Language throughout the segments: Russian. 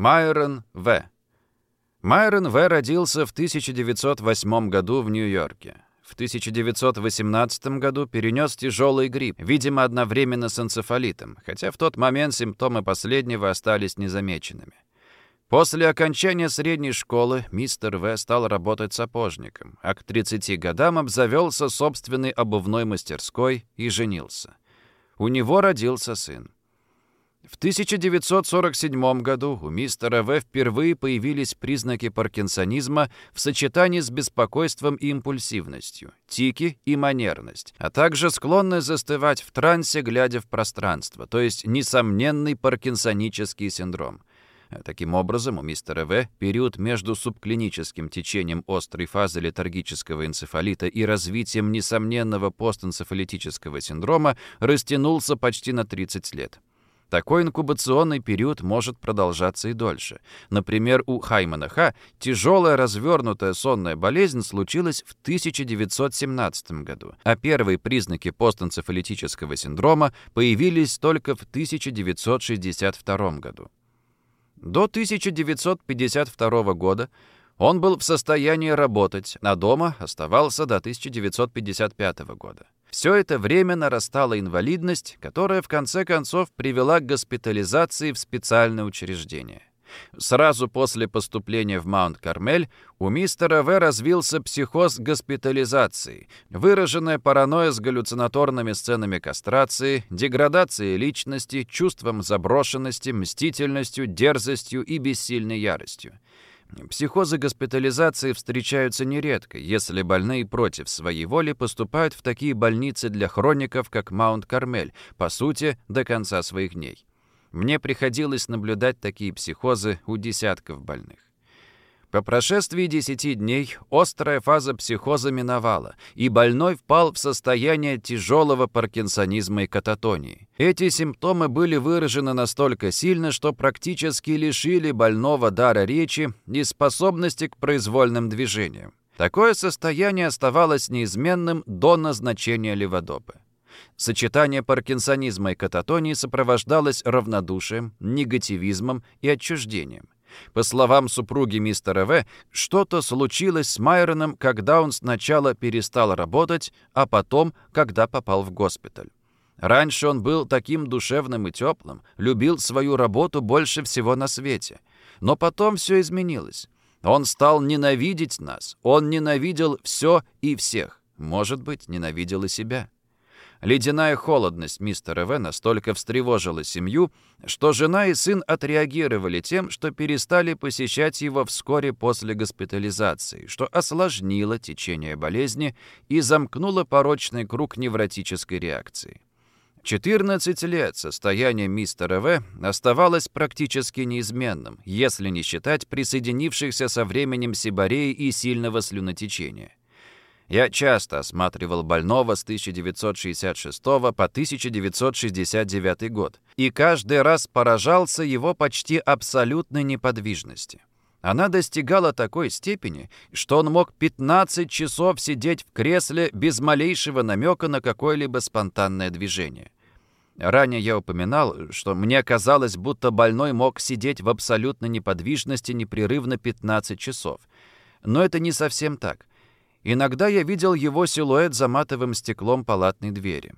Майрон В. Майрон В. родился в 1908 году в Нью-Йорке. В 1918 году перенес тяжелый грипп, видимо, одновременно с энцефалитом, хотя в тот момент симптомы последнего остались незамеченными. После окончания средней школы мистер В. стал работать сапожником, а к 30 годам обзавелся собственной обувной мастерской и женился. У него родился сын. В 1947 году у мистера В. впервые появились признаки паркинсонизма в сочетании с беспокойством и импульсивностью, тики и манерность, а также склонность застывать в трансе, глядя в пространство, то есть несомненный паркинсонический синдром. Таким образом, у мистера В. период между субклиническим течением острой фазы летаргического энцефалита и развитием несомненного постэнцефалитического синдрома растянулся почти на 30 лет. Такой инкубационный период может продолжаться и дольше. Например, у Хаймана Ха тяжелая развернутая сонная болезнь случилась в 1917 году, а первые признаки постэнцефалитического синдрома появились только в 1962 году. До 1952 года он был в состоянии работать, а дома оставался до 1955 года. Все это время нарастала инвалидность, которая в конце концов привела к госпитализации в специальное учреждение. Сразу после поступления в Маунт-Кармель у мистера В развился психоз госпитализации, выраженная паранойя с галлюцинаторными сценами кастрации, деградацией личности, чувством заброшенности, мстительностью, дерзостью и бессильной яростью. Психозы госпитализации встречаются нередко, если больные против своей воли поступают в такие больницы для хроников, как Маунт-Кармель, по сути, до конца своих дней. Мне приходилось наблюдать такие психозы у десятков больных. По прошествии 10 дней острая фаза психоза миновала, и больной впал в состояние тяжелого паркинсонизма и кататонии. Эти симптомы были выражены настолько сильно, что практически лишили больного дара речи и способности к произвольным движениям. Такое состояние оставалось неизменным до назначения леводопы. Сочетание паркинсонизма и кататонии сопровождалось равнодушием, негативизмом и отчуждением. По словам супруги мистера В, что-то случилось с Майроном, когда он сначала перестал работать, а потом, когда попал в госпиталь. Раньше он был таким душевным и теплым, любил свою работу больше всего на свете. Но потом все изменилось. Он стал ненавидеть нас, он ненавидел все и всех, может быть, ненавидел и себя. Ледяная холодность мистера В настолько встревожила семью, что жена и сын отреагировали тем, что перестали посещать его вскоре после госпитализации, что осложнило течение болезни и замкнуло порочный круг невротической реакции. 14 лет состояние мистера В оставалось практически неизменным, если не считать присоединившихся со временем сибареи и сильного слюнотечения. Я часто осматривал больного с 1966 по 1969 год и каждый раз поражался его почти абсолютной неподвижности. Она достигала такой степени, что он мог 15 часов сидеть в кресле без малейшего намека на какое-либо спонтанное движение. Ранее я упоминал, что мне казалось, будто больной мог сидеть в абсолютной неподвижности непрерывно 15 часов. Но это не совсем так. Иногда я видел его силуэт за матовым стеклом палатной двери.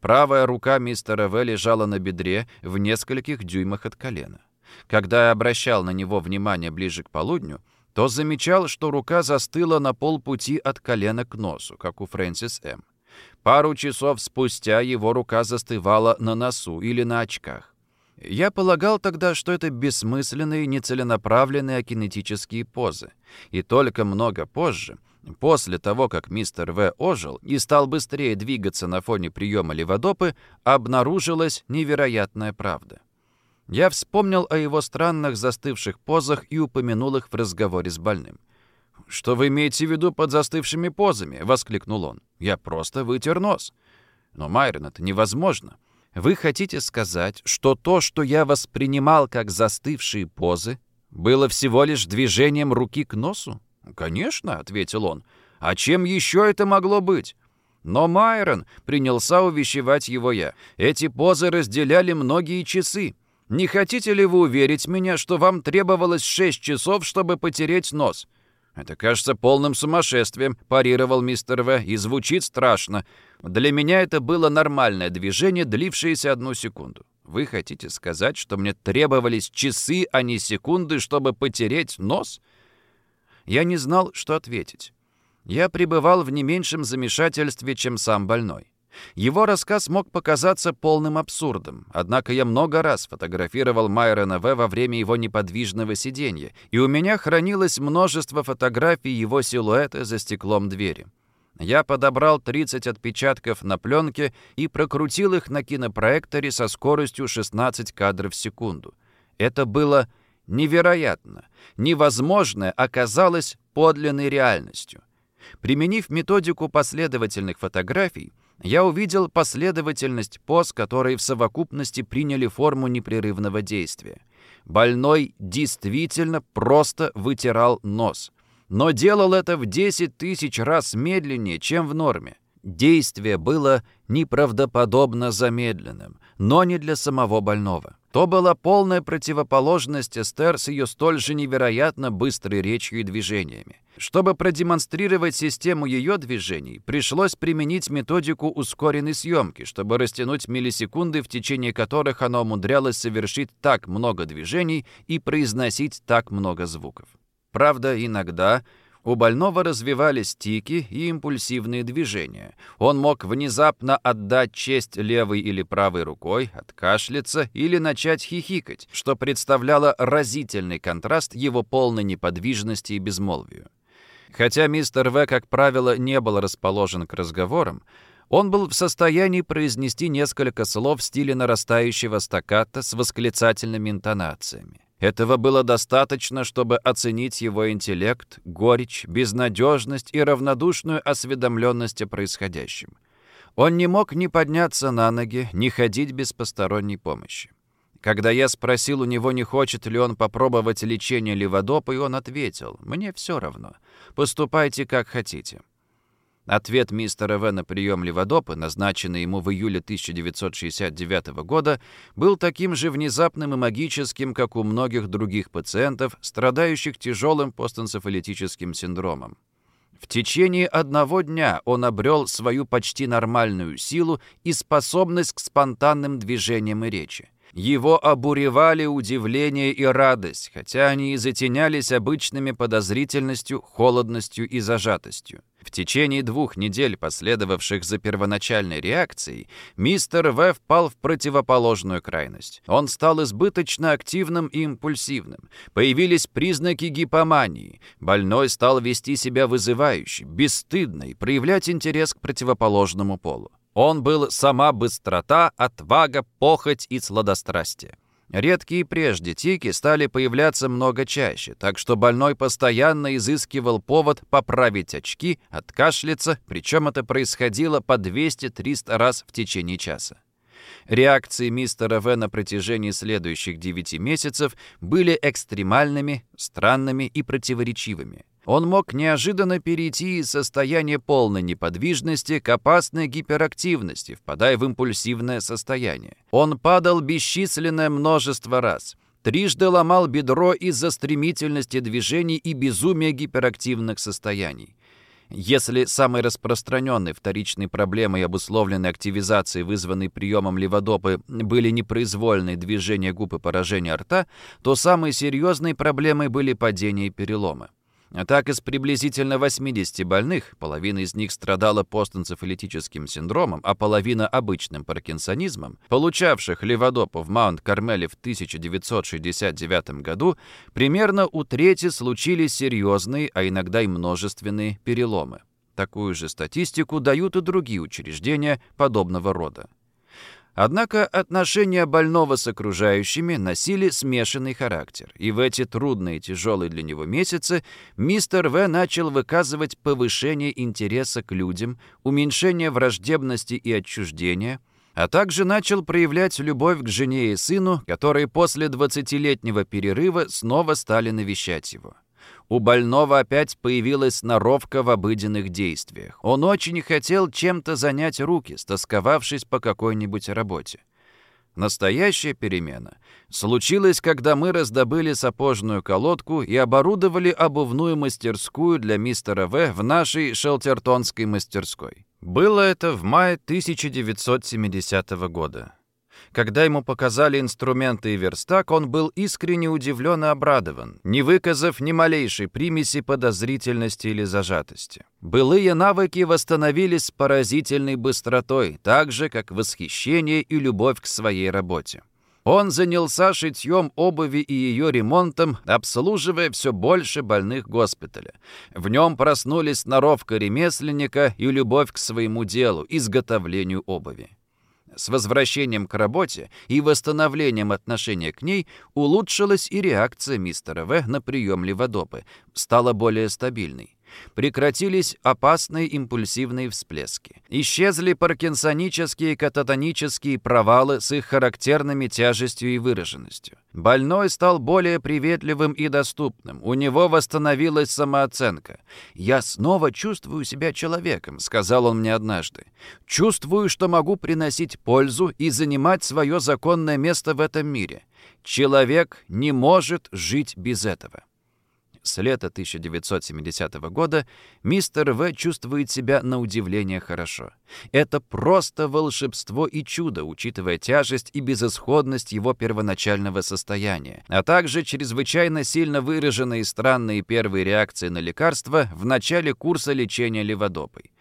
Правая рука мистера В лежала на бедре в нескольких дюймах от колена. Когда я обращал на него внимание ближе к полудню, то замечал, что рука застыла на полпути от колена к носу, как у Фрэнсис М. Пару часов спустя его рука застывала на носу или на очках. Я полагал тогда, что это бессмысленные, нецеленаправленные кинетические позы. И только много позже, после того, как мистер В. ожил и стал быстрее двигаться на фоне приема леводопы, обнаружилась невероятная правда. Я вспомнил о его странных застывших позах и упомянул их в разговоре с больным. «Что вы имеете в виду под застывшими позами?» — воскликнул он. «Я просто вытер нос». «Но, Майрон, это невозможно. Вы хотите сказать, что то, что я воспринимал как застывшие позы, было всего лишь движением руки к носу? Конечно, ответил он. А чем еще это могло быть? Но Майрон принялся увещевать его я. Эти позы разделяли многие часы. Не хотите ли вы уверить меня, что вам требовалось 6 часов, чтобы потереть нос?» «Это кажется полным сумасшествием», – парировал мистер В. «И звучит страшно. Для меня это было нормальное движение, длившееся одну секунду. Вы хотите сказать, что мне требовались часы, а не секунды, чтобы потереть нос?» Я не знал, что ответить. Я пребывал в не меньшем замешательстве, чем сам больной. Его рассказ мог показаться полным абсурдом, однако я много раз фотографировал Майрона В. во время его неподвижного сидения, и у меня хранилось множество фотографий его силуэта за стеклом двери. Я подобрал 30 отпечатков на пленке и прокрутил их на кинопроекторе со скоростью 16 кадров в секунду. Это было невероятно. Невозможное оказалось подлинной реальностью. Применив методику последовательных фотографий, я увидел последовательность поз, которые в совокупности приняли форму непрерывного действия. Больной действительно просто вытирал нос. Но делал это в 10 тысяч раз медленнее, чем в норме. Действие было неправдоподобно замедленным, но не для самого больного. То была полная противоположность Эстер с ее столь же невероятно быстрой речью и движениями. Чтобы продемонстрировать систему ее движений, пришлось применить методику ускоренной съемки, чтобы растянуть миллисекунды, в течение которых она умудрялась совершить так много движений и произносить так много звуков. Правда, иногда у больного развивались тики и импульсивные движения. Он мог внезапно отдать честь левой или правой рукой, откашляться или начать хихикать, что представляло разительный контраст его полной неподвижности и безмолвию. Хотя мистер В, как правило, не был расположен к разговорам, он был в состоянии произнести несколько слов в стиле нарастающего стакката с восклицательными интонациями. Этого было достаточно, чтобы оценить его интеллект, горечь, безнадежность и равнодушную осведомленность о происходящем. Он не мог ни подняться на ноги, ни ходить без посторонней помощи. Когда я спросил у него, не хочет ли он попробовать лечение леводопой, он ответил, «Мне все равно. Поступайте, как хотите». Ответ мистера В. на прием Леводопы, назначенный ему в июле 1969 года, был таким же внезапным и магическим, как у многих других пациентов, страдающих тяжелым постэнцефалитическим синдромом. В течение одного дня он обрел свою почти нормальную силу и способность к спонтанным движениям и речи. Его обуревали удивление и радость, хотя они и затенялись обычными подозрительностью, холодностью и зажатостью. В течение двух недель, последовавших за первоначальной реакцией, мистер В впал в противоположную крайность. Он стал избыточно активным и импульсивным. Появились признаки гипомании. Больной стал вести себя вызывающе, бесстыдно и проявлять интерес к противоположному полу. Он был сама быстрота, отвага, похоть и сладострастие. Редкие прежде тики стали появляться много чаще, так что больной постоянно изыскивал повод поправить очки, откашляться, причем это происходило по 200-300 раз в течение часа. Реакции мистера В на протяжении следующих 9 месяцев были экстремальными, странными и противоречивыми он мог неожиданно перейти из состояния полной неподвижности к опасной гиперактивности, впадая в импульсивное состояние. Он падал бесчисленное множество раз. Трижды ломал бедро из-за стремительности движений и безумия гиперактивных состояний. Если самой распространенной вторичной проблемой обусловленной активизацией, вызванной приемом леводопы, были непроизвольные движения губ и поражение рта, то самой серьезной проблемой были падения и переломы. А так из приблизительно 80 больных, половина из них страдала постэнцефалитическим синдромом, а половина обычным паркинсонизмом, получавших леводопу в Маунт-Кармеле в 1969 году, примерно у трети случились серьезные, а иногда и множественные переломы. Такую же статистику дают и другие учреждения подобного рода. Однако отношения больного с окружающими носили смешанный характер, и в эти трудные тяжелые для него месяцы мистер В начал выказывать повышение интереса к людям, уменьшение враждебности и отчуждения, а также начал проявлять любовь к жене и сыну, которые после 20-летнего перерыва снова стали навещать его. У больного опять появилась сноровка в обыденных действиях. Он очень хотел чем-то занять руки, стосковавшись по какой-нибудь работе. Настоящая перемена случилась, когда мы раздобыли сапожную колодку и оборудовали обувную мастерскую для мистера В в нашей шелтертонской мастерской. Было это в мае 1970 года. Когда ему показали инструменты и верстак, он был искренне удивлен и обрадован, не выказав ни малейшей примеси подозрительности или зажатости. Былые навыки восстановились с поразительной быстротой, так же, как восхищение и любовь к своей работе. Он занялся шитьем обуви и ее ремонтом, обслуживая все больше больных госпиталя. В нем проснулись сноровка ремесленника и любовь к своему делу, изготовлению обуви. С возвращением к работе и восстановлением отношения к ней улучшилась и реакция мистера В на прием леводопы, стала более стабильной. Прекратились опасные импульсивные всплески. Исчезли паркинсонические кататонические провалы с их характерными тяжестью и выраженностью. Больной стал более приветливым и доступным. У него восстановилась самооценка. «Я снова чувствую себя человеком», — сказал он мне однажды. «Чувствую, что могу приносить пользу и занимать свое законное место в этом мире. Человек не может жить без этого». С лета 1970 года мистер В чувствует себя на удивление хорошо. Это просто волшебство и чудо, учитывая тяжесть и безысходность его первоначального состояния, а также чрезвычайно сильно выраженные странные первые реакции на лекарства в начале курса лечения леводопой.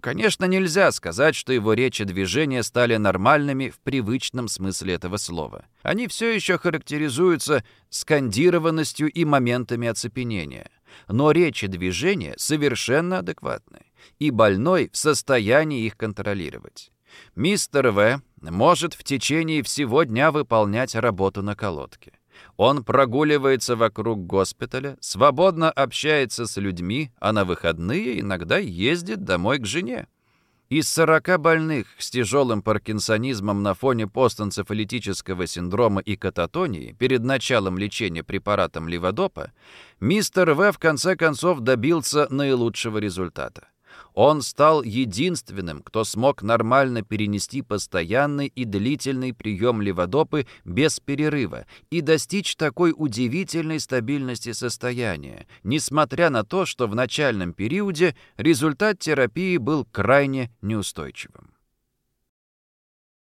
Конечно, нельзя сказать, что его речь и движения стали нормальными в привычном смысле этого слова. Они все еще характеризуются скандированностью и моментами оцепенения. Но речь и движения совершенно адекватны, и больной в состоянии их контролировать. Мистер В. может в течение всего дня выполнять работу на колодке. Он прогуливается вокруг госпиталя, свободно общается с людьми, а на выходные иногда ездит домой к жене. Из 40 больных с тяжелым паркинсонизмом на фоне постэнцефалитического синдрома и кататонии перед началом лечения препаратом леводопа мистер В в конце концов добился наилучшего результата. Он стал единственным, кто смог нормально перенести постоянный и длительный прием леводопы без перерыва и достичь такой удивительной стабильности состояния, несмотря на то, что в начальном периоде результат терапии был крайне неустойчивым.